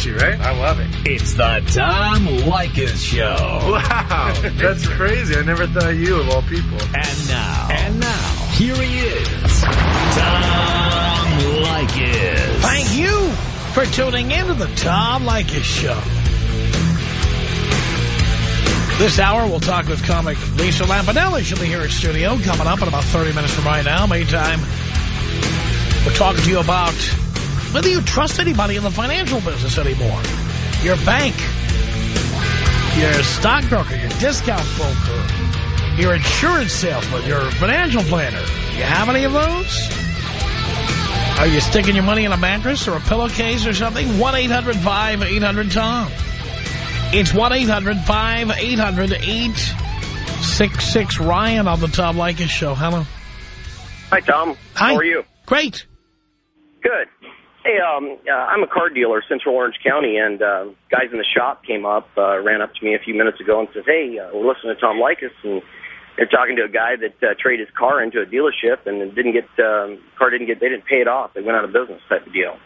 catchy, right? I love it. It's the Tom Leykis Show. Wow, that's crazy. I never thought you of all people. And now. And now. Here he is. Tom Leykis. Thank you for tuning in to the Tom Leykis Show. This hour, we'll talk with comic Lisa Lampanelli. She'll be here in studio coming up in about 30 minutes from right now. Meantime, we're talking to you about whether you trust anybody in the financial business anymore. Your bank, your stockbroker, your discount broker, your insurance salesman, your financial planner. You have any of those? Are you sticking your money in a mattress or a pillowcase or something? 1-800-5800-TOM. It's 1-800-5800-866. Ryan on the Tom Leykis Show. Hello. Hi, Tom. Hi. How are you? Great. Good. Hey, um, uh, I'm a car dealer, Central Orange County, and uh, guys in the shop came up, uh, ran up to me a few minutes ago and says, "Hey, uh, we're listening to Tom Leykis, and they're talking to a guy that uh, traded his car into a dealership and didn't get um, car didn't get they didn't pay it off. They went out of business type of deal."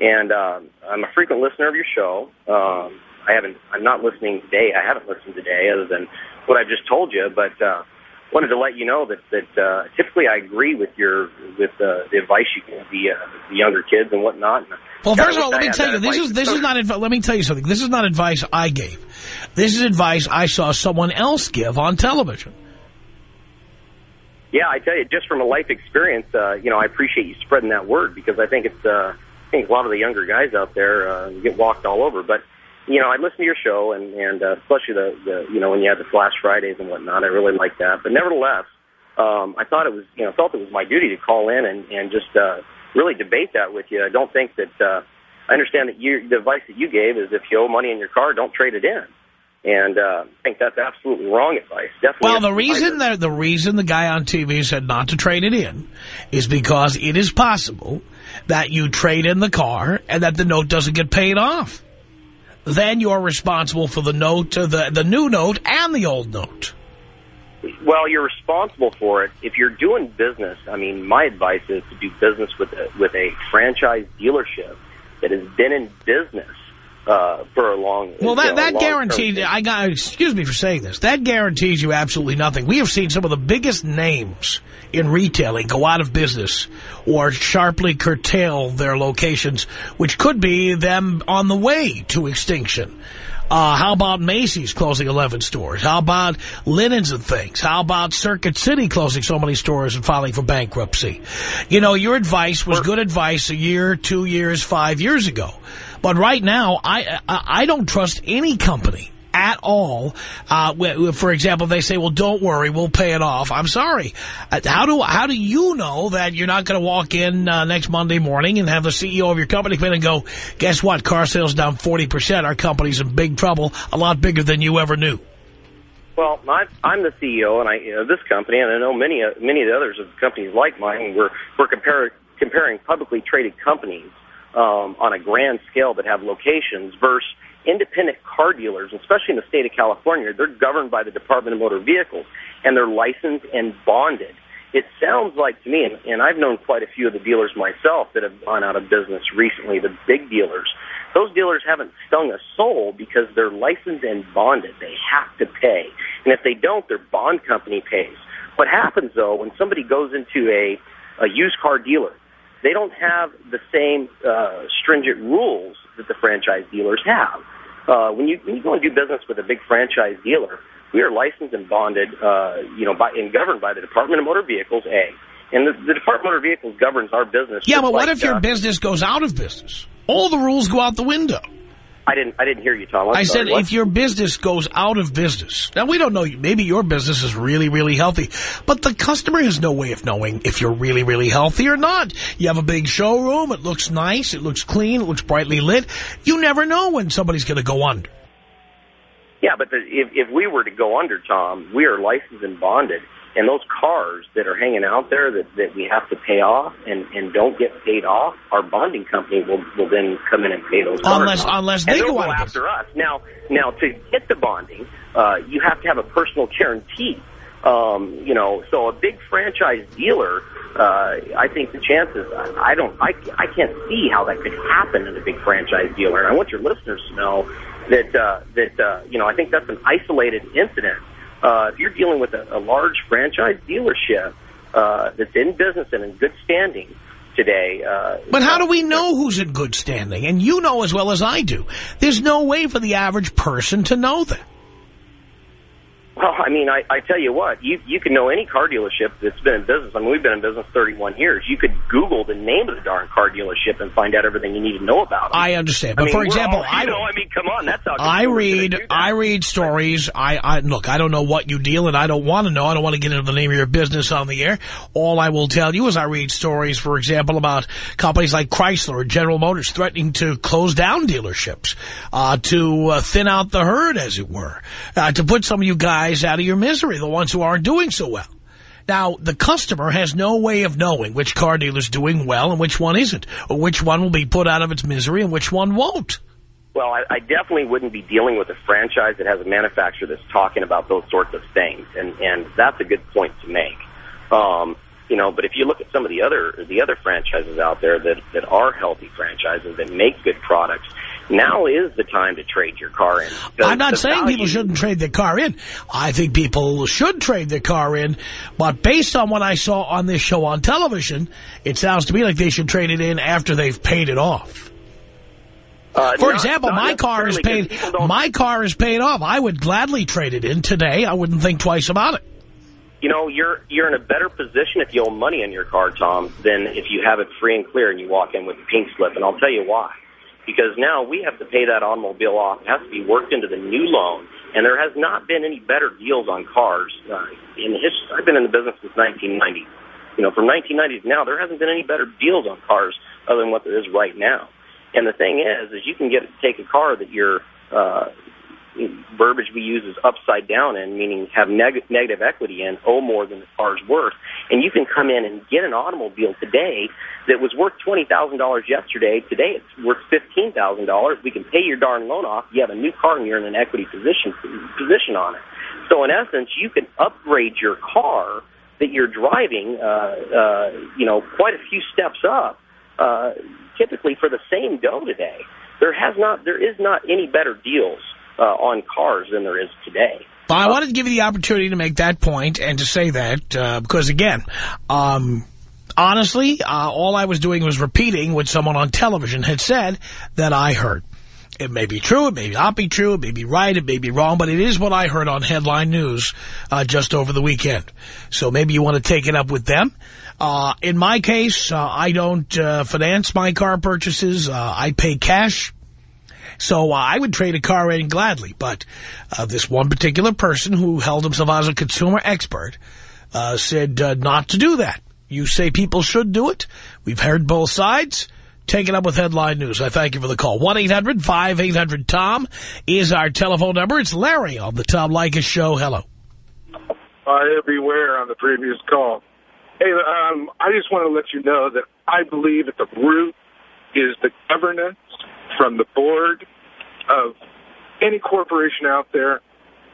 And uh, I'm a frequent listener of your show. Um, I haven't. I'm not listening today. I haven't listened today, other than what I've just told you. But uh, wanted to let you know that that uh, typically I agree with your with uh, the advice you give the uh, the younger kids and whatnot. And Well, first of all, let me tell you, this is this is not. Let me tell you something. This is not advice I gave. This is advice I saw someone else give on television. Yeah, I tell you, just from a life experience, uh, you know, I appreciate you spreading that word because I think it's, uh, I think a lot of the younger guys out there uh, get walked all over. But you know, I listen to your show, and and uh, especially the, the you know when you have the Flash Fridays and whatnot, I really like that. But nevertheless, um, I thought it was you know felt it was my duty to call in and and just uh, really debate that with you. I don't think that uh, I understand that you the advice that you gave is if you owe money in your car, don't trade it in. And uh, I think that's absolutely wrong advice. Definitely. Well, the reason that- that the reason the guy on TV said not to trade it in is because it is possible that you trade in the car and that the note doesn't get paid off. Then you're responsible for the note, uh, the the new note, and the old note. Well, you're responsible for it. If you're doing business, I mean, my advice is to do business with a, with a franchise dealership that has been in business uh, for a long. Well, you that know, that guaranteed. I got. Excuse me for saying this. That guarantees you absolutely nothing. We have seen some of the biggest names in retailing go out of business or sharply curtail their locations, which could be them on the way to extinction. Uh, how about Macy's closing 11 stores? How about Linens and Things? How about Circuit City closing so many stores and filing for bankruptcy? You know, your advice was good advice a year, two years, five years ago. But right now, I, I, don't trust any company at all. Uh, for example, they say, well, don't worry, we'll pay it off. I'm sorry. Uh, How do how do you know that you're not going to walk in uh, next Monday morning and have the CEO of your company come in and go, guess what, car sales down 40%, our company's in big trouble, a lot bigger than you ever knew. Well, I'm the CEO, and I this company, and I know many many of the others of companies like mine. We're we're comparing publicly traded companies um, on a grand scale that have locations versus independent car dealers, especially in the state of California. They're governed by the Department of Motor Vehicles, and they're licensed and bonded. It sounds like to me, and, and I've known quite a few of the dealers myself that have gone out of business recently, the big dealers. Those dealers haven't stung a soul because they're licensed and bonded. They have to pay. And if they don't, their bond company pays. What happens, though, when somebody goes into a, a used car dealer, they don't have the same uh, stringent rules that the franchise dealers have. Uh, when you when you go and do business with a big franchise dealer, we are licensed and bonded, uh, you know, by, and governed by the Department of Motor Vehicles. A, and the, the Department of Motor Vehicles governs our business. Yeah, but what like, if your business goes out of business? All the rules go out the window. I didn't I didn't hear you, Tom. I'm I sorry. said What? if your business goes out of business. Now, we don't know. Maybe your business is really, really healthy. But the customer has no way of knowing if you're really, really healthy or not. You have a big showroom. It looks nice. It looks clean. It looks brightly lit. You never know when somebody's going to go under. Yeah, but the, if if we were to go under, Tom, we are licensed and bonded, and those cars that are hanging out there that, that we have to pay off and, and don't get paid off, our bonding company will will then come in and pay those cars Unless- off. unless they go go after us. Now, now to get the bonding, uh, you have to have a personal guarantee Um, you know, so a big franchise dealer, uh, I think the chances, I don't, I, I can't see how that could happen in a big franchise dealer. And I want your listeners to know that, uh, that, uh, you know, I think that's an isolated incident. Uh, if you're dealing with a, a large franchise dealership, uh, that's in business and in good standing, today. Uh, but how do we know who's in good standing? And you know as well as I do. There's no way for the average person to know that. Well, I mean, I, I tell you what, you you can know any car dealership that's been in business. I mean, we've been in business 31 years. You could Google the name of the darn car dealership and find out everything you need to know about them. I understand, but I mean, for example, all, I know, I mean, come on, that's how I read I read stories. I, I look, I don't know what you deal, and I don't want to know. I don't want to get into the name of your business on the air. All I will tell you is I read stories, for example, about companies like Chrysler or General Motors threatening to close down dealerships, uh, to uh, thin out the herd, as it were, uh, to put some of you guys out of your misery the ones who aren't doing so well. Now, the customer has no way of knowing which car dealer's doing well and which one isn't, or which one will be put out of its misery and which one won't. Well, I, I definitely wouldn't be dealing with a franchise that has a manufacturer that's talking about those sorts of things, and and that's a good point to make. Um, you know, but if you look at some of the other the other franchises out there that that are healthy franchises that make good products, now is the time to trade your car in. I'm not saying value... people shouldn't trade their car in. I think people should trade their car in. But based on what I saw on this show on television, it sounds to me like they should trade it in after they've paid it off. Uh, For not, example, not my car is paid. My car is paid off. I would gladly trade it in today. I wouldn't think twice about it. You know, you're you're in a better position if you owe money in your car, Tom, than if you have it free and clear and you walk in with a pink slip. And I'll tell you why because now we have to pay that automobile off. It has to be worked into the new loan, and there has not been any better deals on cars uh, in history. I've been in the business since 1990. You know, from 1990 to now, there hasn't been any better deals on cars other than what there is right now. And the thing is, is you can get take a car that you're uh, verbiage we use is upside down in, meaning have neg negative equity in, owe more than the car's worth. And you can come in and get an automobile today that was worth $20,000 yesterday. Today it's worth $15,000. We can pay your darn loan off. You have a new car and you're in an equity position, position on it. So in essence, you can upgrade your car that you're driving, uh, uh, you know, quite a few steps up, uh, typically for the same dough today. There has not, there is not any better deals uh, on cars than there is today. Well, I wanted to give you the opportunity to make that point and to say that uh, because, again, um, honestly, uh, all I was doing was repeating what someone on television had said that I heard. It may be true, it may not be true, it may be right, it may be wrong, but it is what I heard on Headline News uh, just over the weekend. So maybe you want to take it up with them. Uh, in my case, uh, I don't uh, finance my car purchases. Uh, I pay cash. So uh, I would trade a car in gladly. But uh, this one particular person who held himself as a consumer expert uh, said uh, not to do that. You say people should do it. We've heard both sides. Take it up with Headline News. I thank you for the call. 1-800-5800-TOM is our telephone number. It's Larry on the Tom Leykis Show. Hello. I beware on the previous call. Hey, um, I just want to let you know that I believe at the root is the governance from the board of any corporation out there.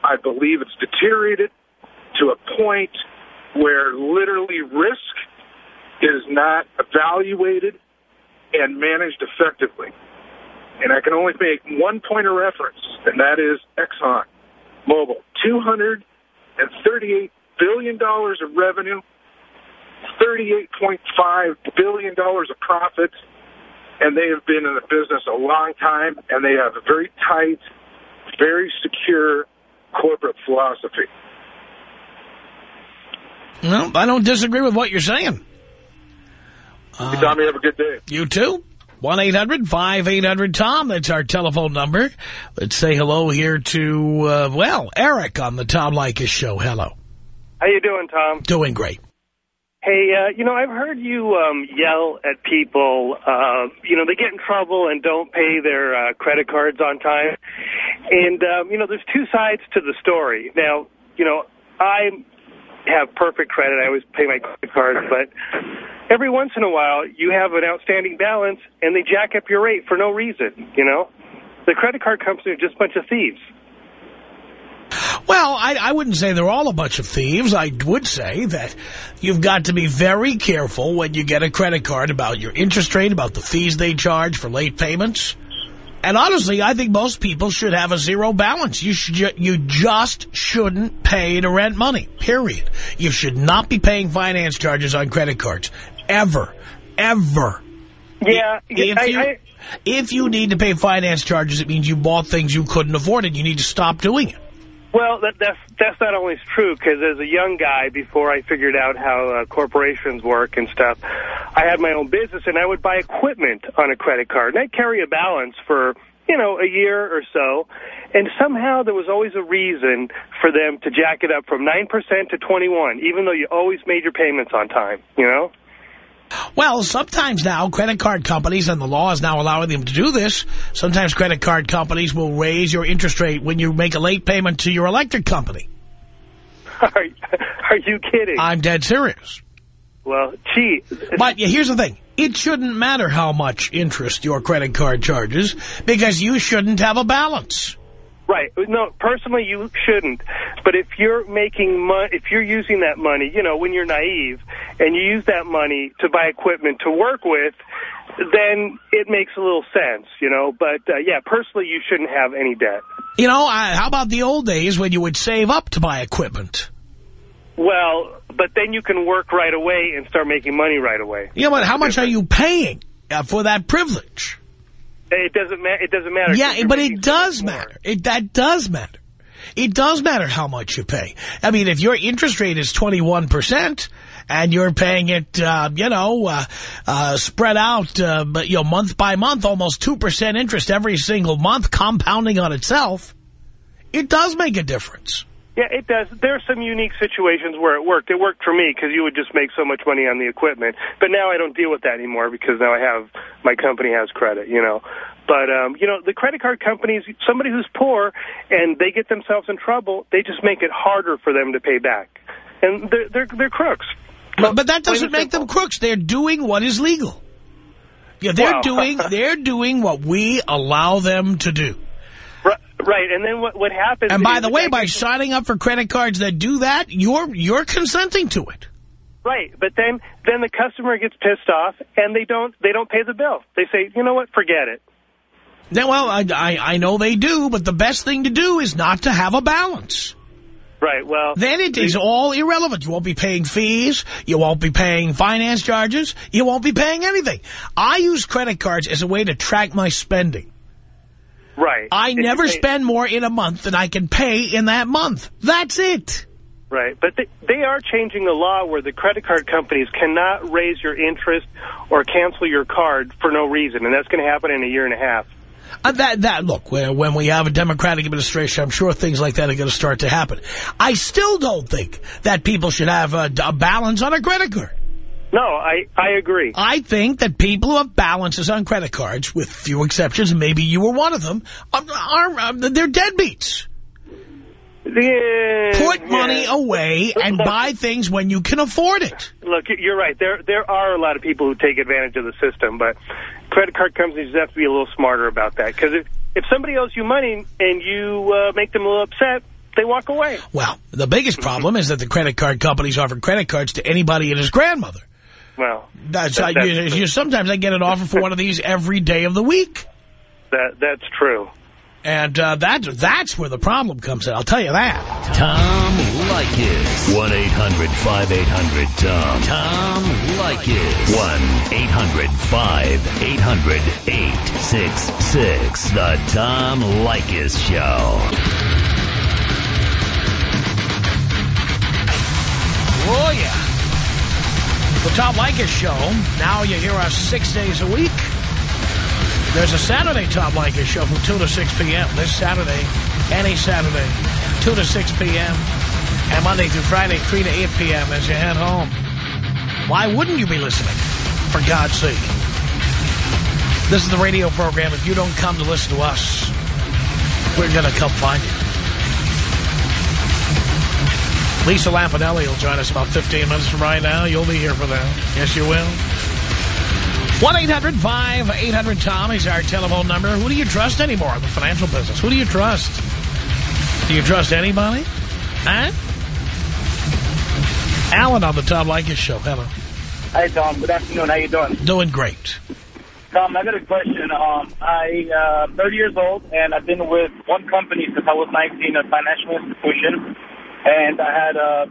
I believe it's deteriorated to a point where literally risk is not evaluated and managed effectively. And I can only make one point of reference, and that is Exxon Mobil. $238 billion of revenue, $38.5 billion of profits, and they have been in the business a long time, and they have a very tight, very secure corporate philosophy. No, I don't disagree with what you're saying. Uh, Tommy, have a good day. You too. 1-800-5800-TOM. That's our telephone number. Let's say hello here to, uh, well, Eric on the Tom Leykis show. Hello. How you doing, Tom? Doing great. Hey, uh, you know, I've heard you um, yell at people, uh, you know, they get in trouble and don't pay their uh, credit cards on time. And, um, you know, there's two sides to the story. Now, you know, I have perfect credit. I always pay my credit cards, but every once in a while you have an outstanding balance and they jack up your rate for no reason, you know? The credit card companies are just a bunch of thieves. Well, I, I wouldn't say they're all a bunch of thieves. I would say that you've got to be very careful when you get a credit card about your interest rate, about the fees they charge for late payments. And honestly, I think most people should have a zero balance. You should ju you just shouldn't pay to rent money, period. You should not be paying finance charges on credit cards, ever, ever. Yeah, If I, you, I, if you need to pay finance charges, it means you bought things you couldn't afford and you need to stop doing it. Well, that, that's that's not always true because as a young guy, before I figured out how uh, corporations work and stuff, I had my own business and I would buy equipment on a credit card and I'd carry a balance for you know a year or so, and somehow there was always a reason for them to jack it up from nine percent to twenty one, even though you always made your payments on time. You know. Well, sometimes now credit card companies, and the law is now allowing them to do this, sometimes credit card companies will raise your interest rate when you make a late payment to your electric company. Are, are you kidding? I'm dead serious. well, gee. But here's the thing. It shouldn't matter how much interest your credit card charges because you shouldn't have a balance. Right. No, personally, you shouldn't. But if you're making money, if you're using that money, you know, when you're naive, and you use that money to buy equipment to work with, then it makes a little sense, you know. But, uh, yeah, personally, you shouldn't have any debt. You know, how about the old days when you would save up to buy equipment? Well, but then you can work right away and start making money right away. Yeah, but? How much are you paying uh, for that privilege? It doesn't matter. It doesn't matter. Yeah, but it does matter. It, that does matter. It does matter how much you pay. I mean, if your interest rate is 21% and you're paying it, uh, you know, uh, uh, spread out, uh, but, you know, month by month, almost 2% interest every single month, compounding on itself, it does make a difference. Yeah, it does. There are some unique situations where it worked. It worked for me because you would just make so much money on the equipment. But now I don't deal with that anymore because now I have my company has credit, you know. But um, you know, the credit card companies, somebody who's poor and they get themselves in trouble, they just make it harder for them to pay back, and they're they're, they're crooks. But, but that doesn't make them crooks. They're doing what is legal. Yeah, they're Well- doing they're doing what we allow them to do. Right. And then what what happens? And by the way, by signing up for credit cards that do that, you're you're consenting to it. Right, but then then the customer gets pissed off and they don't they don't pay the bill. They say, you know what, forget it. Now, well, I, I, I know they do, but the best thing to do is not to have a balance. Right. Well, Then it is all irrelevant. You won't be paying fees. You won't be paying finance charges. You won't be paying anything. I use credit cards as a way to track my spending. Right. I If never pay- spend more in a month than I can pay in that month. That's it. Right, but they, they are changing the law where the credit card companies cannot raise your interest or cancel your card for no reason, and that's going to happen in a year and a half. Uh, that, that, look, when when we have a Democratic administration, I'm sure things like that are going to start to happen. I still don't think that people should have a, a balance on a credit card. No, I, I agree. I think that people who have balances on credit cards, with few exceptions, and maybe you were one of them, um, are, are, are they're deadbeats. Uh, yeah, Put money yeah. away and Look, buy things when you can afford it. Look, you're right. There there are a lot of people who take advantage of the system, but credit card companies have to be a little smarter about that. Because if, if somebody owes you money and you uh, make them a little upset, they walk away. Well, the biggest problem is that the credit card companies offer credit cards to anybody and his grandmother. Well, That's, That- uh, that's- you, you, sometimes I get an offer for one of these every day of the week. that that's true. And uh, that, that's where the problem comes in, I'll tell you that. Tom Leykis. 1-800-5800-TOM. Tom Leykis. 1-800-5800-866. The Tom Leykis Show. Oh, yeah. The Tom Leykis Show. Now you hear us six days a week. There's a Saturday Tom Leykis Show from 2 to 6 p.m. This Saturday, any Saturday, 2 to 6 p.m. And Monday through Friday, 3 to 8 p.m. as you head home. Why wouldn't you be listening? For God's sake. This is the radio program. If you don't come to listen to us, we're going to come find you. Lisa Lampanelli will join us about 15 minutes from right now. You'll be here for that. Yes, you will. 1-800-5800-TOM is our telephone number. Who do you trust anymore in the financial business? Who do you trust? Do you trust anybody? Huh? Alan on the Tom Leykis show. Hello. Hi, Tom. Good afternoon. How you doing? Doing great. Tom, I got a question. Um, I, uh, 30 years old, and I've been with one company since I was 19, a financial institution, and I had uh,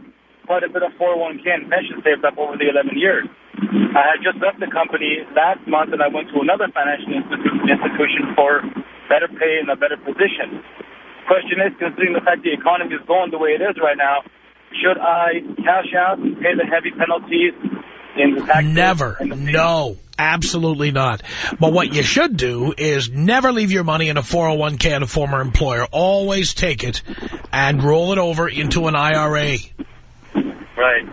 quite a bit of 401k and pension saved up over the 11 years. I had just left the company last month, and I went to another financial institu- institution for better pay and a better position. Question is, considering the fact the economy is going the way it is right now, should I cash out and pay the heavy penalties in the taxes? Never. the? No, absolutely not. But what you should do is never leave your money in a 401k at a former employer. Always take it and roll it over into an IRA. Right.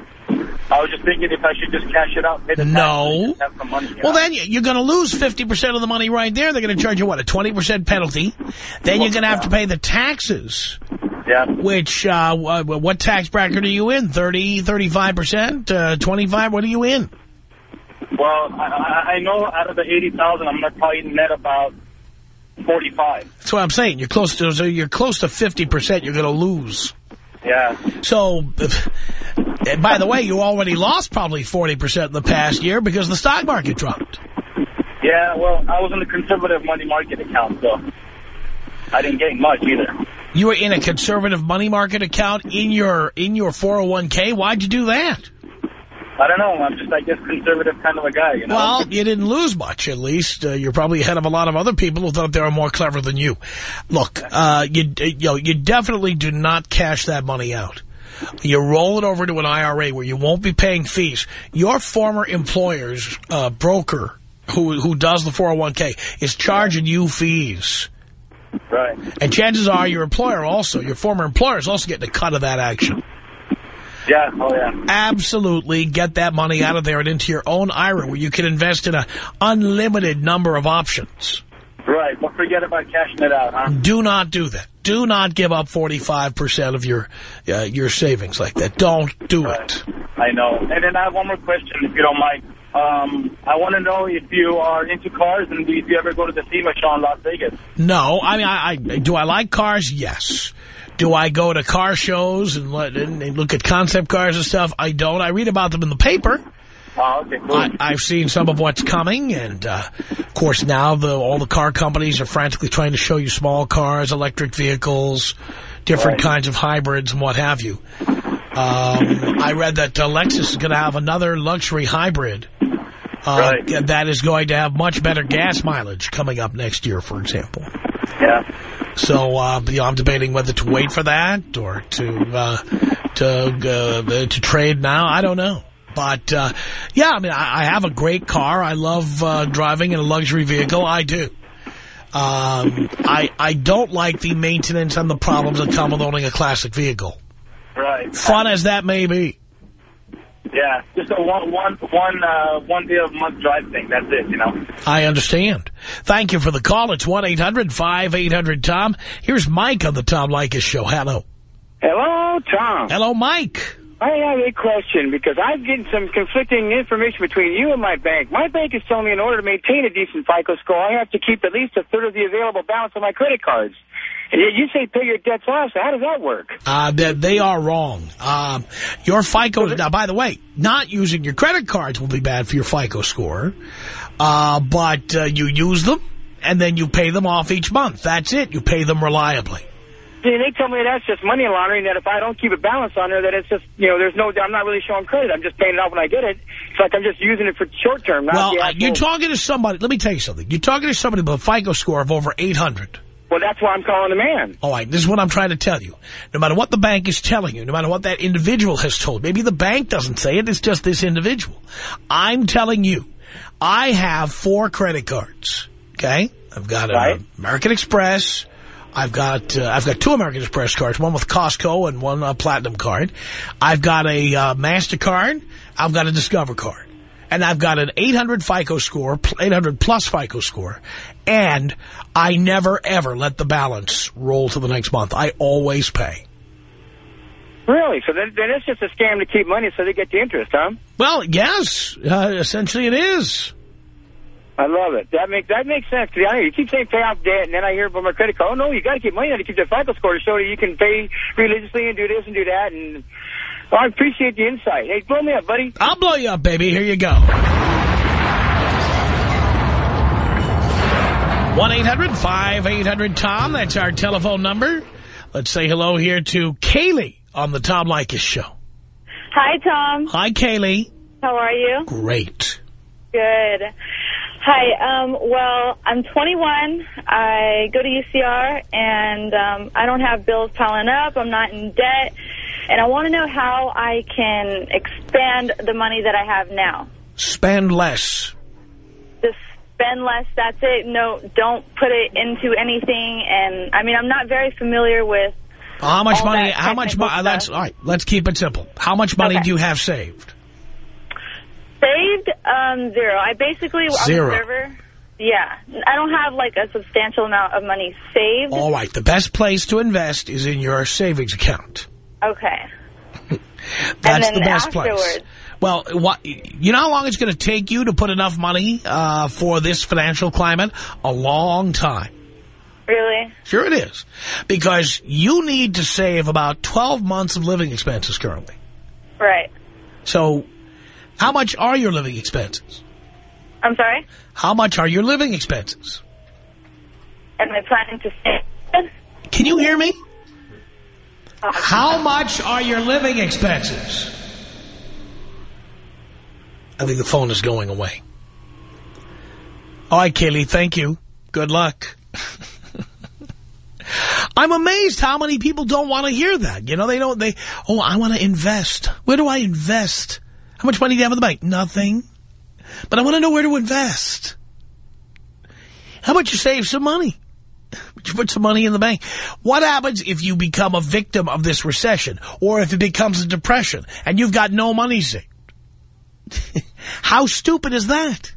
I was just thinking if I should just cash it out, No. and have some money. Well, then you- you're going to lose 50% of the money right there. They're going to charge you, what, a 20% penalty? Then you're going to have to pay the taxes, yeah. which, uh, what tax bracket are you in? 30, 35%, uh, 25? What are you in? Well, I, I I know out of the 80,000, I'm going to probably net about 45. That's what I'm saying. You're close to, so you're close to 50% you're going to lose. Yeah. So, and by the way, you already lost probably 40% in the past year because the stock market dropped. Yeah, well, I was in the conservative money market account, so I didn't gain much either. You were in a conservative money market account in your in your 401k. Why'd you do that? I don't know. I'm just, I guess, conservative kind of a guy, you know? Well, you didn't lose much, at least. Uh, you're probably ahead of a lot of other people who thought they were more clever than you. Look, uh, you, you, know, you definitely do not cash that money out. You roll it over to an IRA where you won't be paying fees. Your former employer's uh, broker, who who does the 401k, is charging you fees. Right. And chances are your employer also, your former employer is also getting a cut of that action. Yeah, oh yeah. Absolutely get that money out of there and into your own IRA where you can invest in an unlimited number of options. Right, but forget about cashing it out, huh? Do not do that. Do not give up 45% of your uh, your savings like that. Don't do it. I know. And then I have one more question, if you don't mind. Um, I want to know if you are into cars and if you ever go to the SEMA show in Las Vegas. No, I mean, I, I do I like cars? Yes. Do I go to car shows and, let, and look at concept cars and stuff? I don't. I read about them in the paper. Oh, okay, cool. I, I've seen some of what's coming, and uh, of course now the all the car companies are frantically trying to show you small cars, electric vehicles, different Right. kinds of hybrids, and what have you. Um, I read that uh, Lexus is going to have another luxury hybrid uh, Right. that is going to have much better gas mileage coming up next year, for example. Yeah. So uh, you know, I'm debating whether to wait for that or to uh, to uh, to trade now. I don't know. But, uh, yeah, I mean, I, I have a great car. I love uh, driving in a luxury vehicle. I do. Um, I, I don't like the maintenance and the problems that come with owning a classic vehicle. Right. Fun as that may be. Yeah, just a one, one, one, uh, one day of month drive thing. That's it, you know. I understand. Thank you for the call. It's 1-800-5800-TOM. Here's Mike on the Tom Leykis Show. Hello. Hello, Tom. Hello, Mike. I have a question because I'm getting some conflicting information between you and my bank. My bank is telling me in order to maintain a decent FICO score, I have to keep at least a third of the available balance on my credit cards. You say pay your debts off, so how does that work? Uh, they, they are wrong. Um, your FICO, now, by the way, not using your credit cards will be bad for your FICO score. Uh, but uh, you use them, and then you pay them off each month. That's it. You pay them reliably. See, they tell me that's just money laundering, that if I don't keep a balance on there, that it's just, you know, there's no, I'm not really showing credit. I'm just paying it off when I get it. It's like I'm just using it for short term, not Well, the uh, you're talking to somebody, let me tell you something. You're talking to somebody with a FICO score of over 800. Well, that's why I'm calling the man. All right, this is what I'm trying to tell you. No matter what the bank is telling you, no matter what that individual has told, maybe the bank doesn't say it, it's just this individual. I'm telling you, I have four credit cards, okay? I've got an Right. American Express, I've got uh, I've got two American Express cards, one with Costco and one uh, Platinum card. I've got a uh, MasterCard, I've got a Discover card. And I've got an 800 FICO score, 800 plus FICO score, and I never ever let the balance roll to the next month. I always pay. Really? So then, then it's just a scam to keep money so they get the interest, huh? Well, yes, uh, essentially it is. I love it. That makes that makes sense. Cause I you keep saying pay off debt, and then I hear from my credit card, oh, no, you got to keep money on to keep that FICO score to show that you can pay religiously and do this and do that. And well, I appreciate the insight. Hey, blow me up, buddy. I'll blow you up, baby. Here you go. 1-800-5800-TOM. That's our telephone number. Let's say hello here to Kaylee on the Tom Leykis show. Hi, Tom. Hi, Kaylee. How are you? Great. Good. Hi. Um, well, I'm 21. I go to UCR, and um, I don't have bills piling up. I'm not in debt. And I want to know how I can expand the money that I have now. Spend less. Just spend less, that's it. No, don't put it into anything. And, I mean, I'm not very familiar with How much all money? How much money? Let's all right. Let's keep it simple. How much money Okay. do you have saved? Saved, um, zero. I basically, Zero. server, yeah. I don't have, like, a substantial amount of money saved. All right. The best place to invest is in your savings account. Okay. That's the best place. afterwards- Well, what, you know how long it's going to take you to put enough money uh, for this financial climate? A long time. Really? Sure it is. Because you need to save about 12 months of living expenses currently. Right. So how much are your living expenses? I'm sorry? How much are your living expenses? Am I planning to stay? Can you hear me? How much are your living expenses? I think the phone is going away. All right, Kaylee, thank you. Good luck. I'm amazed how many people don't want to hear that. You know, they don't, they, oh, I want to invest. Where do I invest? How much money do you have in the bank? Nothing. But I want to know where to invest. How about you save some money? Would you put some money in the bank? What happens if you become a victim of this recession or if it becomes a depression and you've got no money saved? How stupid is that?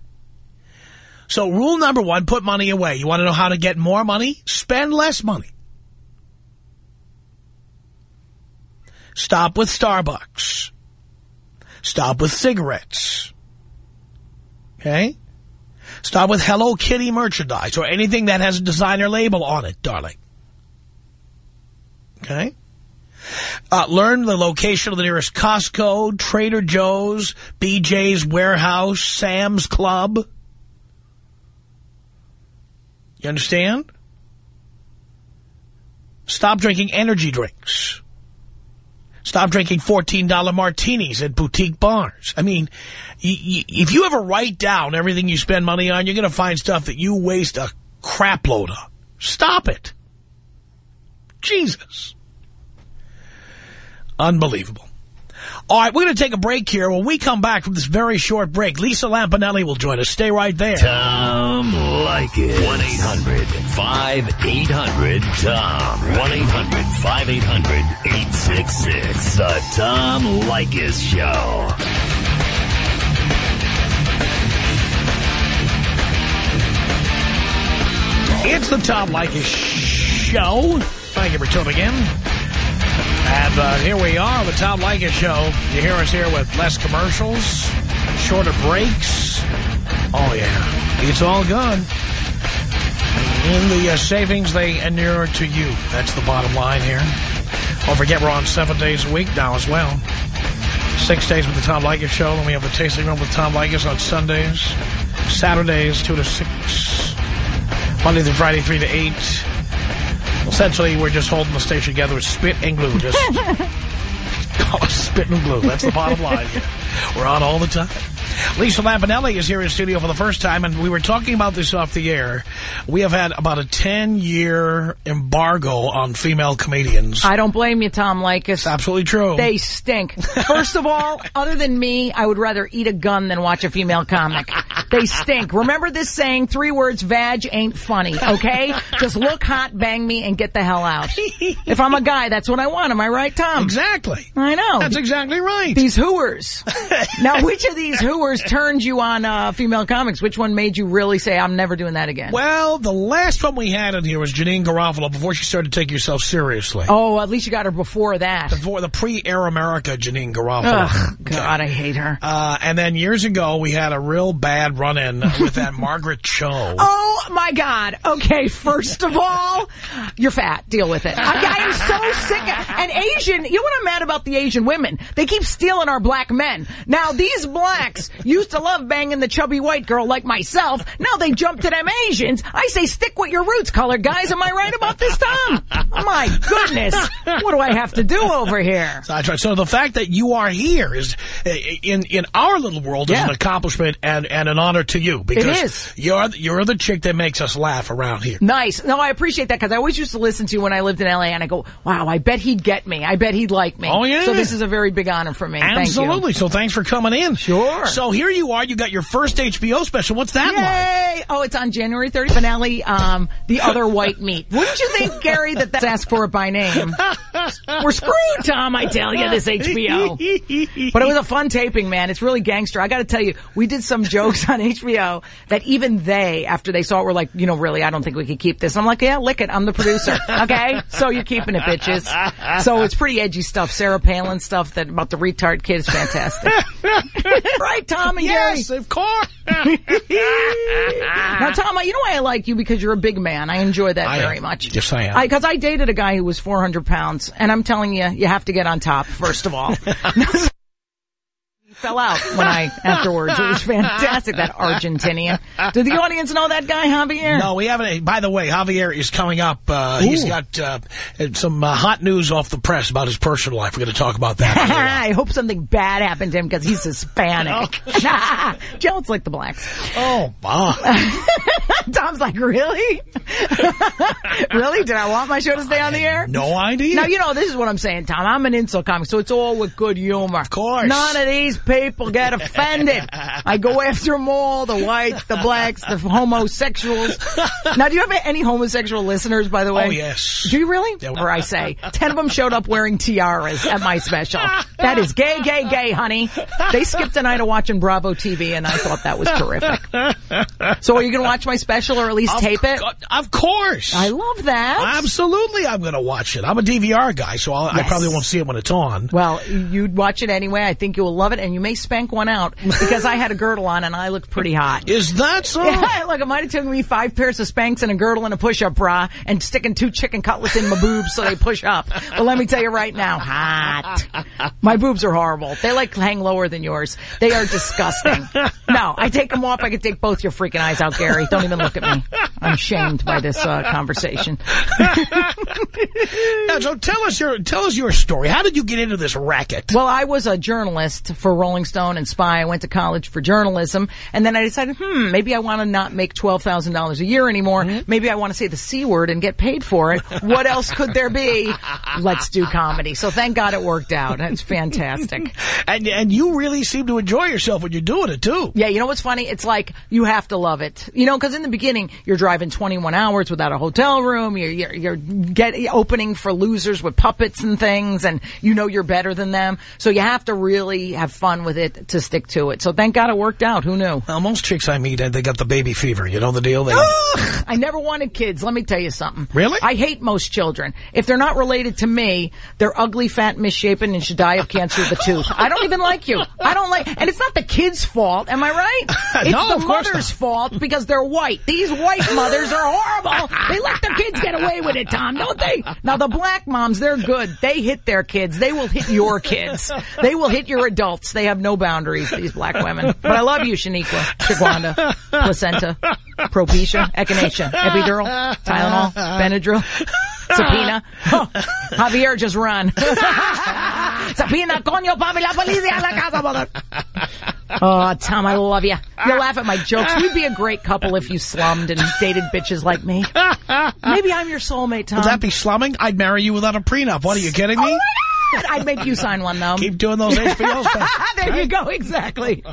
So rule number one, put money away. You want to know how to get more money? Spend less money. Stop with Starbucks. Stop with cigarettes. Okay? Stop with Hello Kitty merchandise or anything that has a designer label on it, darling. Okay? Uh, learn the location of the nearest Costco, Trader Joe's, BJ's Warehouse, Sam's Club. You understand? Stop drinking energy drinks. Stop drinking $14 martinis at boutique bars. I mean, if you ever write down everything you spend money on, you're going to find stuff that you waste a crap load on. Stop it. Jesus. Unbelievable. All right, we're going to take a break here. When we come back from this very short break, Lisa Lampanelli will join us. Stay right there. Tom Leykis. 1-800-5800-TOM. 1-800-5800-866. The Tom Leykis Show. It's the Tom Leykis Show. Thank you for tuning in. And uh, here we are, the Tom Leykis Show. You hear us here with less commercials, shorter breaks. Oh, yeah. It's all good. In the uh, savings, they inure to you. That's the bottom line here. Don't forget, we're on seven days a week now as well. Six days with the Tom Leykis Show. And we have the tasting room with Tom Leykis on Sundays. Saturdays, 2 to 6. Monday through Friday, 3 to 8. Essentially, we're just holding the station together with spit and glue. Just call spit and glue. That's the bottom line. We're on all the time. Lisa Lampanelli is here in studio for the first time, and we were talking about this off the air. We have had about a 10-year embargo on female comedians. I don't blame you, Tom Leykis. Absolutely true. They stink. First of all, other than me, I would rather eat a gun than watch a female comic. They stink. Remember this saying, three words, vag ain't funny, okay? Just look hot, bang me, and get the hell out. If I'm a guy, that's what I want. Am I right, Tom? Exactly. I know. That's exactly right. These hooers. now, which of these hooers viewers turned you on uh, female comics? Which one made you really say, I'm never doing that again? Well, the last one we had in here was Janeane Garofalo before she started taking herself seriously. Oh, at least you got her before that. Before the pre-Air America Janeane Garofalo. Ugh, God, I hate her. Uh, and then years ago, we had a real bad run-in with that Margaret Cho. Oh, my God. Okay, first of all, you're fat. Deal with it. I, I am so sick. Of, and Asian, you know what I'm mad about the Asian women? They keep stealing our black men. Now, these blacks used to love banging the chubby white girl like myself. Now they jump to them Asians. I say stick with your roots color, guys. Am I right about this, Tom? Oh, my goodness. What do I have to do over here? So, that's right. so the fact that you are here is, uh, in in our little world, is an accomplishment and, and an honor to you. Because is. You're, you're the chick that makes us laugh around here. Nice. No, I appreciate that because I always used to listen to you when I lived in L.A. and I go, wow, I bet he'd get me. I bet he'd like me. Oh, yeah. So this is a very big honor for me. Thank you. Absolutely. So thanks for coming in. Sure. So here you are. You got your first HBO special. What's that like? Yay! Oh, it's on January 30th finale, um, The Other White Meat. Wouldn't you think, Gary, that that's asked for it by name? We're screwed, Tom, I tell you, this HBO. But it was a fun taping, man. It's really gangster. I gotta tell you, we did some jokes on HBO that even they, after they saw it, were like, you know, really, I don't think we could keep this. I'm like, yeah, lick it. I'm the producer. Okay? So you're keeping it, bitches. So it's pretty edgy stuff. Sarah Palin stuff that about the retard kid is fantastic. right, Tom and Gary? Yes, of course. Now, Tom, you know why I like you? Because you're a big man. I enjoy that I very am. much. Yes, I am. Because I, dated a guy who was 400 pounds, and I'm telling you, you have to get on top, first of all. fell out when I, afterwards. It was fantastic, that Argentinian. Did the audience know that guy, Javier? No, we haven't. By the way, Javier is coming up. Uh, he's got uh, some uh, hot news off the press about his personal life. We're going to talk about that. I hope something bad happened to him because he's Hispanic. Joe, it's like the blacks. oh, wow. Tom's like, really? really? Did I want my show to stay on the air? No idea. Now, you know, this is what I'm saying, Tom. I'm an insult comic, so it's all with good humor. Of course. None of these people get offended. I go after them all, the whites, the blacks, the homosexuals. Now, do you have any homosexual listeners, by the oh, way? Oh, yes. Do you really? Yeah, or I say, ten of them showed up wearing tiaras at my special. That is gay, gay, gay, honey. They skipped a night of watching Bravo TV, and I thought that was terrific. So are you going to watch my special or at least Of tape it? Of course. I love that. Absolutely, I'm going to watch it. I'm a DVR guy, so I'll, I probably won't see it when it's on. Well, you'd watch it anyway. I think you'll love it, and you may spank one out because I had a girdle on and I looked pretty hot. Is that so? Yeah, look, it might have taken me five pairs of Spanx and a girdle and a push-up bra and sticking two chicken cutlets in my boobs so they push up. But let me tell you right now, hot. My boobs are horrible. They like hang lower than yours. They are disgusting. No, I take them off. I could take both your freaking eyes out, Gary. Don't even look at me. I'm shamed by this uh, conversation. Now, so tell us your tell us your story. How did you get into this racket? Well, I was a journalist for Rolling Stone and Spy. I went to college for journalism, and then I decided, hmm, maybe I want to not make twelve thousand dollars a year anymore. Maybe I want to say the c word and get paid for it. What else could there be? Let's do comedy. So thank God it worked out. It's fantastic. and and you really seem to enjoy yourself when you're doing it too. Yeah, you know what's funny? It's like you have to love it. You know, because in the beginning you're driving 21 hours without a hotel room. You're you're, you're get opening for losers with puppets and things, and you know you're better than them. So you have to really have fun with it to stick to it. So thank God it worked out. Who knew? Well, most chicks I meet, uh, they got the baby fever. You know the deal. They, Ugh, I never wanted kids. Let me tell you something. Really? I hate most children. If they're not related to me, they're ugly, fat, misshapen, and should die of cancer of the tooth. I don't even like you. I don't like, and it's not the kid's fault. Am I right? It's No, the of course mother's fault because they're white. These white mothers are horrible. They let their kids get away with it, Tom, don't they? Now the black moms, they're good. They hit their kids. They will hit your kids. They will hit your adults. They have no boundaries, these black women. But I love you, Shaniqua, Shaquanda, Placenta, Propecia, Echinacea, Epidural, Tylenol, Benadryl, Subpoena. Oh, Javier, just run. Subpoena, coño, papi, la policía, la casa, mother. Oh, Tom, I love you. You laugh at my jokes. We'd be a great couple if you slummed and dated bitches like me. Maybe I'm your soulmate, Tom. would that be slumming? I'd marry you without a prenup. What are you kidding me? Oh I'd make you sign one, though. Keep doing those HBO specials. there you go, exactly.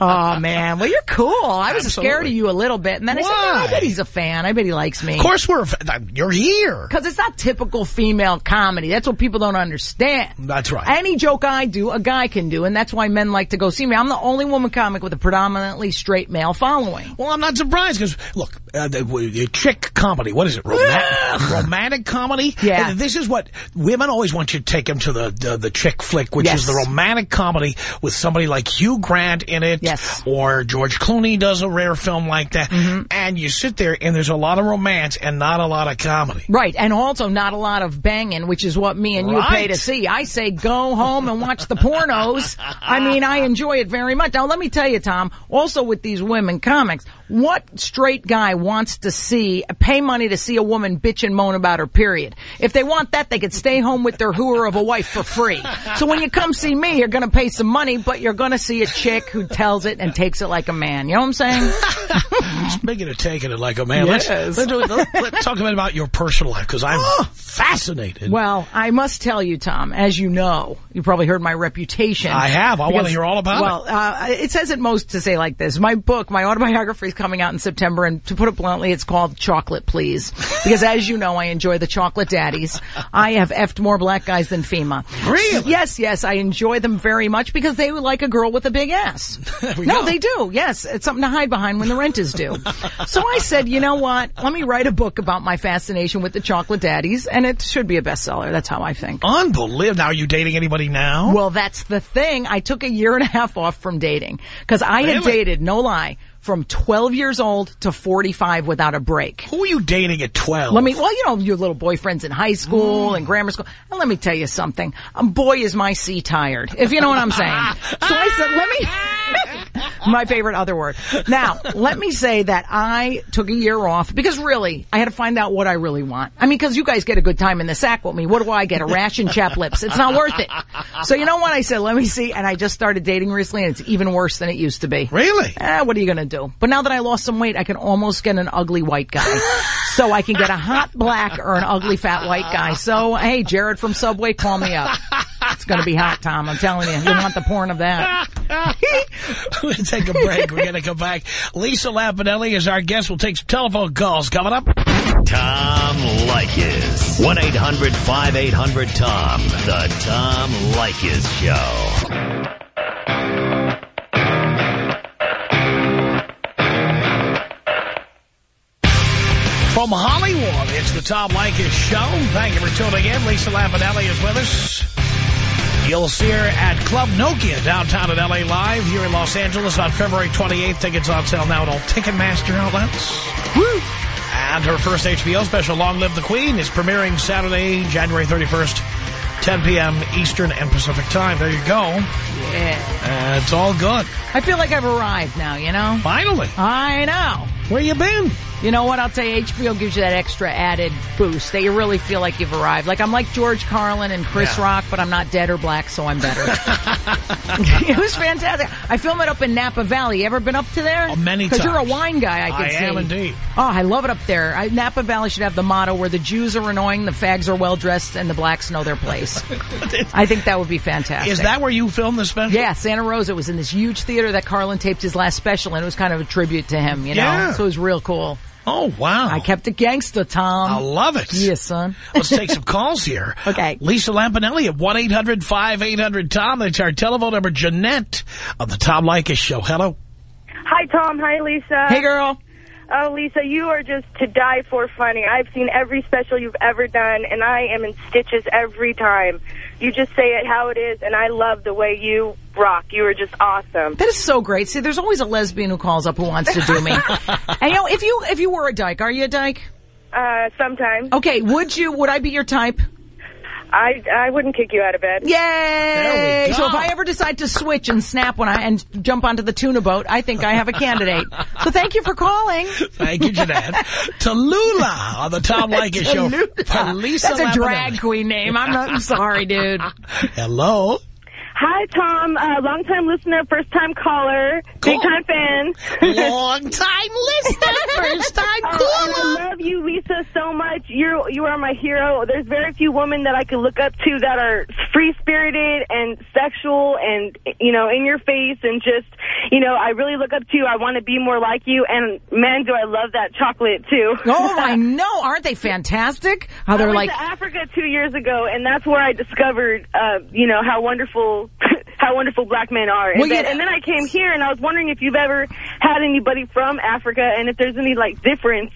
Oh, man. Well, you're cool. I was scared of you a little bit. And then I said, no, I bet he's a fan. I bet he likes me. Of course we're. a fa- You're here. Because it's not typical female comedy. That's what people don't understand. That's right. Any joke I do, a guy can do, and that's why men like to go see me. I'm the only woman comic with a predominantly straight male following. Well, I'm not surprised because, look, uh, the, the chick comedy, what is it, romantic, romantic comedy? Yeah. And this is what, women always want you to take to the, the, the chick flick, which Yes. is the romantic comedy with somebody like Hugh Grant in it. Yes. Or George Clooney does a rare film like that. Mm-hmm. And you sit there and there's a lot of romance and not a lot of comedy. Right, and also not a lot of banging, which is what me and you pay to see. I say go home and watch the pornos. I mean, I enjoy it very much. Now, let me tell you, Tom, also with these women comics, what straight guy wants to see, pay money to see a woman bitch and moan about her period? If they want that, they could stay home with their hooer of a wife for free. So when you come see me, you're going to pay some money, but you're going to see a chick who tells it and takes it like a man. You know what I'm saying? Speaking of taking it like a man, let's, let's, it- let's talk a bit about your personal life because I'm fascinated. Well, I must tell you, Tom, as you know, you probably heard my reputation. I have. I wanna hear all about it. well, uh, it says it most to say like this. My book, my autobiography coming out in September, and to put it bluntly, it's called Chocolate Please. Because as you know, I enjoy the chocolate daddies. I have effed more black guys than FEMA. Really? Yes, yes, I enjoy them very much because they like a girl with a big ass. no, go. they do. Yes, it's something to hide behind when the rent is due. so I said, you know what? Let me write a book about my fascination with the chocolate daddies, and it should be a bestseller. That's how I think. Unbelievable. Now, are you dating anybody now? Well, that's the thing. I took a year and a half off from dating because I had dated, no lie, from 12 years old to 45 without a break. Who are you dating at 12? Let me, well, you know, your little boyfriends in high school and grammar school. And let me tell you something. Um, boy, is my C tired, if you know what I'm saying. So I said, let me, my favorite other word. Now, let me say that I took a year off because really, I had to find out what I really want. I mean, because you guys get a good time in the sack with me. What do I get? A rash and chap lips. It's not worth it. So you know what? I said, let me see. And I just started dating recently and it's even worse than it used to be. Really? Eh, what are you going to do? But now that I lost some weight, I can almost get an ugly white guy. so I can get a hot black or an ugly fat white guy. So, hey, Jared from Subway, call me up. It's going to be hot, Tom. I'm telling you. You want the porn of that. We'll take a break. We're going to come back. Lisa Lampanelli is our guest. We'll take some telephone calls coming up. Tom Leykis. 1-800-5800-TOM. The Tom Leykis Show. From Hollywood, it's the Tom Leykis Show. Thank you for tuning in. Lisa Lampanelli is with us. You'll see her at Club Nokia downtown at L.A. Live here in Los Angeles on February 28th. Tickets on sale now at all Ticketmaster outlets. Woo! And her first HBO special, Long Live the Queen, is premiering Saturday, January 31st, 10 p.m. Eastern and Pacific time. There you go. Yeah. Uh, it's all good. I feel like I've arrived now, you know? Finally. I know. Where you been? You know what? I'll tell you, HBO gives you that extra added boost that you really feel like you've arrived. Like I'm like George Carlin and Chris Yeah. Rock, but I'm not dead or black, so I'm better. it was fantastic. I film it up in Napa Valley. You ever been up to there? Oh, many Because you're a wine guy, I can I see. am indeed. Oh, I love it up there. I, Napa Valley should have the motto where the Jews are annoying, the fags are well dressed, and the blacks know their place. I think that would be fantastic. Is that where you filmed the special? Yeah, Santa Rosa It was in this huge theater that Carlin taped his last special, and it was kind of a tribute to him, you know? Yeah. So it was real cool. Oh, wow. I kept it gangster, Tom. I love it. Yes, son. Let's take some calls here. Okay. Lisa Lampanelli at 1-800-5800-TOM. That's our telephone number. Jeanette on the Tom Leykis Show. Hello. Hi, Tom. Hi, Lisa. Hey, girl. Oh, Lisa, you are just to die for funny. I've seen every special you've ever done, and I am in stitches every time. You just say it how it is, and I love the way you rock. You are just awesome. That is so great. See, there's always a lesbian who calls up who wants to do me. and you know, if you if you were a dyke, are you a dyke? Uh, sometimes. Okay, would you? Would I be your type? I, I wouldn't kick you out of bed. Yay! There we go. So if I ever decide to switch and snap when I and jump onto the tuna boat, I think I have a candidate. So thank you for calling. Thank you, Jeanette. Tallulah on the Tom Leykis Show. For Lisa That's a drag queen name. I'm not I'm sorry, dude. Hello. Hi, Tom. Uh, long-time listener, first-time caller, big-time fan. Long time listener, first time Oh, caller. I love you, Lisa, so much. You're you are my hero. There's very few women that I can look up to that are free spirited and sexual and you know in your face and just you know I really look up to you. I want to be more like you. And man, do I love that chocolate too. Oh, I know. Aren't they fantastic? How they're went like, to Africa two years ago, and that's where I discovered, uh, you know, how wonderful how wonderful black men are. And, Well, then, yeah. and then I came here, and I was wondering if you've ever had anybody from Africa, and if there's any like difference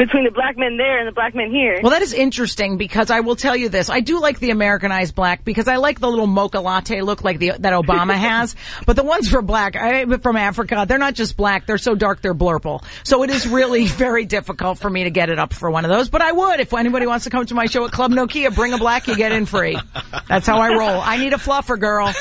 between the black men there and the black men here. Well, that is interesting because I will tell you this. I do like the Americanized black because I like the little mocha latte look like the, that Obama has. But the ones for black, I, from Africa, they're not just black. They're so dark, they're blurple. So it is really very difficult for me to get it up for one of those. But I would. If anybody wants to come to my show at Club Nokia, bring a black, you get in free. That's how I roll. I need a fluffer, girl.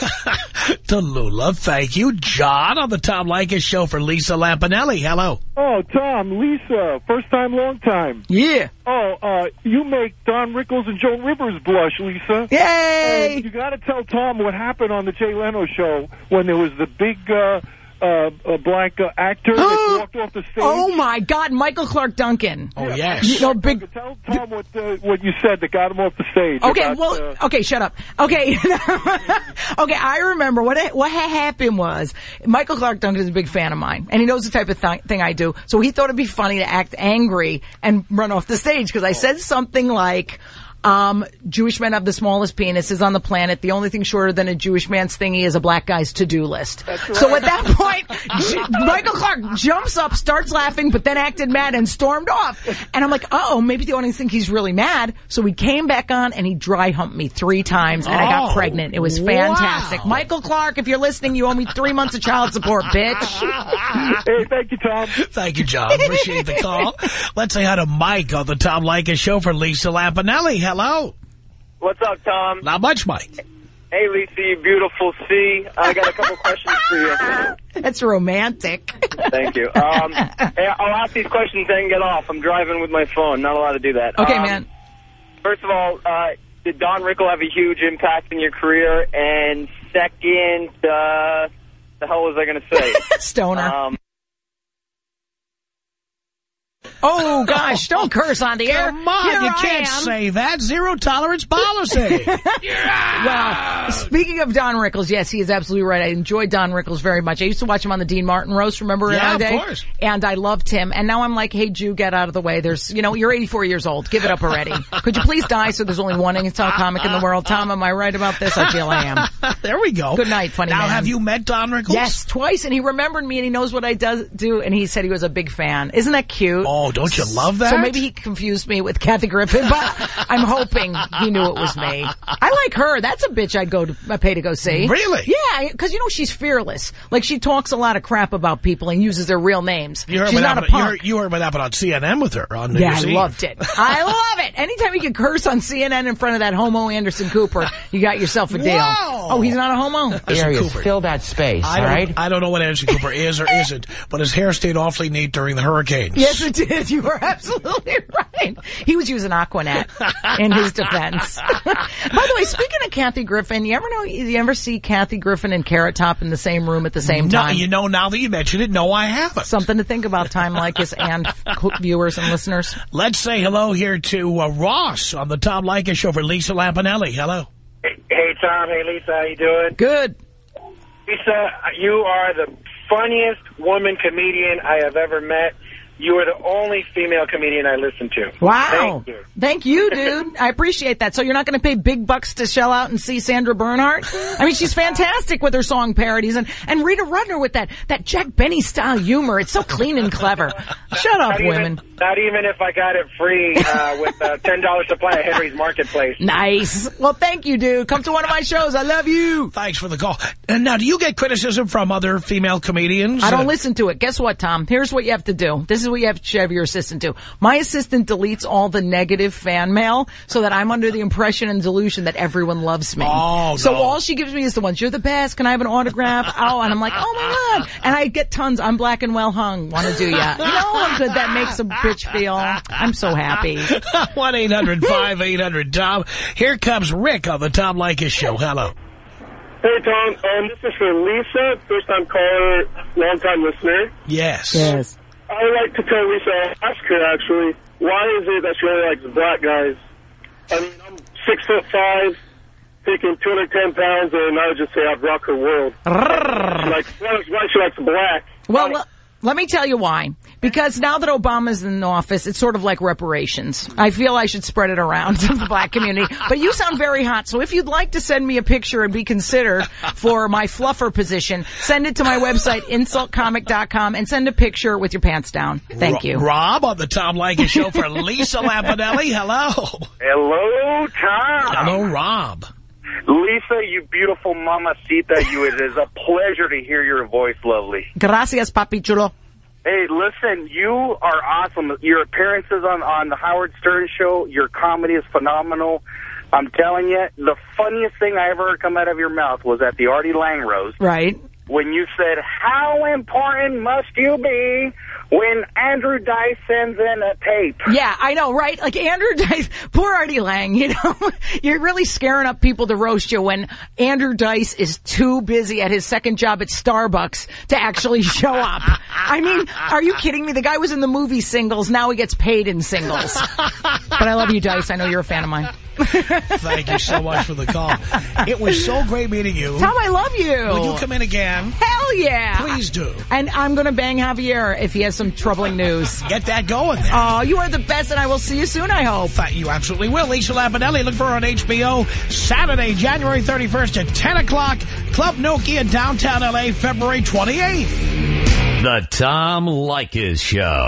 Tallulah, thank you. John on the Tom Leykis show for Lisa Lampanelli. Hello. Oh, Tom, Lisa, first time, long time. Yeah. Oh, uh, you make Don Rickles and Joan Rivers blush, Lisa. Yay! And you got to tell Tom what happened on the Jay Leno show when there was the big uh, uh, uh, black uh, actor that walked off the stage. Oh my God, Michael Clarke Duncan. Oh, yes. You know, big. Tell Tom what uh, what you said that got him off the stage. Okay, about, well, uh, okay, shut up. Okay, okay, I remember what what happened was Michael Clarke Duncan is a big fan of mine, and he knows the type of th- thing I do. So he thought it'd be funny to act angry and run off the stage because I said something like. Um, Jewish men have the smallest penises on the planet. The only thing shorter than a Jewish man's thingy is a black guy's to-do list. So at that point, Michael Clarke jumps up, starts laughing, but then acted mad and stormed off. And I'm like, uh oh, maybe the audience think he's really mad. So he came back on and he dry humped me three times and I got Oh, pregnant. It was fantastic. wow. Michael Clarke, if you're listening, you owe me three months of child support, bitch. hey, thank you, Tom. Thank you, John. Appreciate the call. Let's say hi to Mike on the Tom Leykis show for Lisa Lampanelli. Hello. What's up, Tom? Not much, Mike. Hey, Lisa, you beautiful C. I got a couple questions for you. That's romantic. Thank you. Um, hey, I'll ask these questions and get off. I'm driving with my phone. Not allowed to do that. Okay, Um, man. First of all, uh, did Don Rickle have a huge impact in your career? And second, uh, the hell was I going to say? Stoner. Um, Oh gosh, don't curse on the air. Come on, Here you I can't am. say that. Zero tolerance policy. Well, speaking of Don Rickles, yes, he is absolutely right. I enjoyed Don Rickles very much. I used to watch him on the Dean Martin roast, remember Yeah, of day? course. And I loved him. And now I'm like, hey, Jew, get out of the way. There's, you know, you're 84 years old. Give it up already. Could you please die so there's only one insult comic in the world? Tom, am I right about this? I feel I am. there we go. Good night, funny Now, man. have you met Don Rickles? Yes, twice. And he remembered me and he knows what I does, do. And he said he was a big fan. Isn't that cute? Oh, don't you love that? So maybe he confused me with Kathy Griffin, but I'm hoping he knew it was me. I like her. That's a bitch I'd go to uh, pay to go see. Really? Yeah, because you know she's fearless. Like she talks a lot of crap about people and uses their real names. You heard, she's what not a happened, you, heard, you heard what happened on CNN with her on New yeah, Year's I Eve. loved it. I love it. Anytime you can curse on CNN in front of that homo Anderson Cooper, you got yourself a deal. Whoa. Oh, he's not a homo. Anderson Cooper. Fill that space, I all don't. I don't know what Anderson Cooper is or isn't, but his hair stayed awfully neat during the hurricanes. Yes, it did. You were absolutely right. He was using Aqua Net in his defense. By the way, speaking of Kathy Griffin, you ever know? You ever see Kathy Griffin and Carrot Top in the same room at the same No, time? you know, now that you mention it, no, I haven't. Something to think about, time like this, and viewers and listeners. Let's say hello here to uh, Ross on the Tom Leykis show for Lisa Lampanelli. Hello. Hey, Tom. Hey, Lisa. How you doing? Good. Lisa, you are the funniest woman comedian I have ever met. You are the only female comedian I listen to. Wow. Thank you. Thank you, dude. I appreciate that. So you're not going to pay big bucks to shell out and see Sandra Bernhard? I mean, she's fantastic with her song parodies and, and Rita Rudner with that, that Jack Benny style humor. It's so clean and clever. Shut up, women. Even, not even if I got it free uh, with a $10 supply at Henry's Marketplace. Nice. Well, thank you, dude. Come to one of my shows. I love you. Thanks for the call. And now, do you get criticism from other female comedians? I don't Uh, listen to it. Guess what, Tom? Here's what you have to do. This is what you have to have your assistant do. My assistant deletes all the negative fan mail so that I'm under the impression and delusion that everyone loves me. Oh, so no. all she gives me is the ones, you're the best. Can I have an autograph? Oh, and I'm like, oh my God. And I get tons. I'm black and well hung. Want to do ya? You know how good that makes a bitch feel? I'm so happy. 1-800-5800-TOM. Here comes Rick on the Tom Leykis show. Hello. Hey, Tom. Um, this is for Lisa, first-time caller, long-time listener. Yes. Yes. I would like to tell Lisa, ask her, actually, why is it that she only likes black guys? I mean, I'm six foot five, taking 210 pounds, and I would just say I'd rock her world. She likes, why why she likes black. Well, le- let me tell you why. Because now that Obama's in office, it's sort of like reparations. I feel I should spread it around to the black community. But you sound very hot, so if you'd like to send me a picture and be considered for my fluffer position, send it to my website, insultcomic.com, and send a picture with your pants down. Thank you. Rob on the Tom Leykis show for Lisa Lampanelli. Hello. Hello, Tom. Hello, Rob. Lisa, you beautiful mamacita. You, it is a pleasure to hear your voice, lovely. Gracias, papi chulo. Hey, listen, you are awesome. Your appearances on, on the Howard Stern show, your comedy is phenomenal. I'm telling you, the funniest thing I ever heard come out of your mouth was at the Artie Lange roast. Right. When you said, how important must you be when Andrew Dice sends in a tape? Yeah, I know, right? Like Andrew Dice, poor Artie Lange, you know, you're really scaring up people to roast you when Andrew Dice is too busy at his second job at Starbucks to actually show up. I mean, are you kidding me? The guy was in the movie Singles, now he gets paid in singles. But I love you, Dice. I know you're a fan of mine. Thank you so much for the call. It was so great meeting you. Tom, I love you. Will you come in again? Hell yeah. Please do. And I'm going to bang Javier if he has some troubling news. Get that going then. Oh, you are the best, and I will see you soon, I hope. Thank you absolutely will. Lisa Lampanelli, look for her on HBO Saturday, January 31st at 10 o'clock. Club Nokia, downtown L.A., February 28th. The Tom Leykis Show.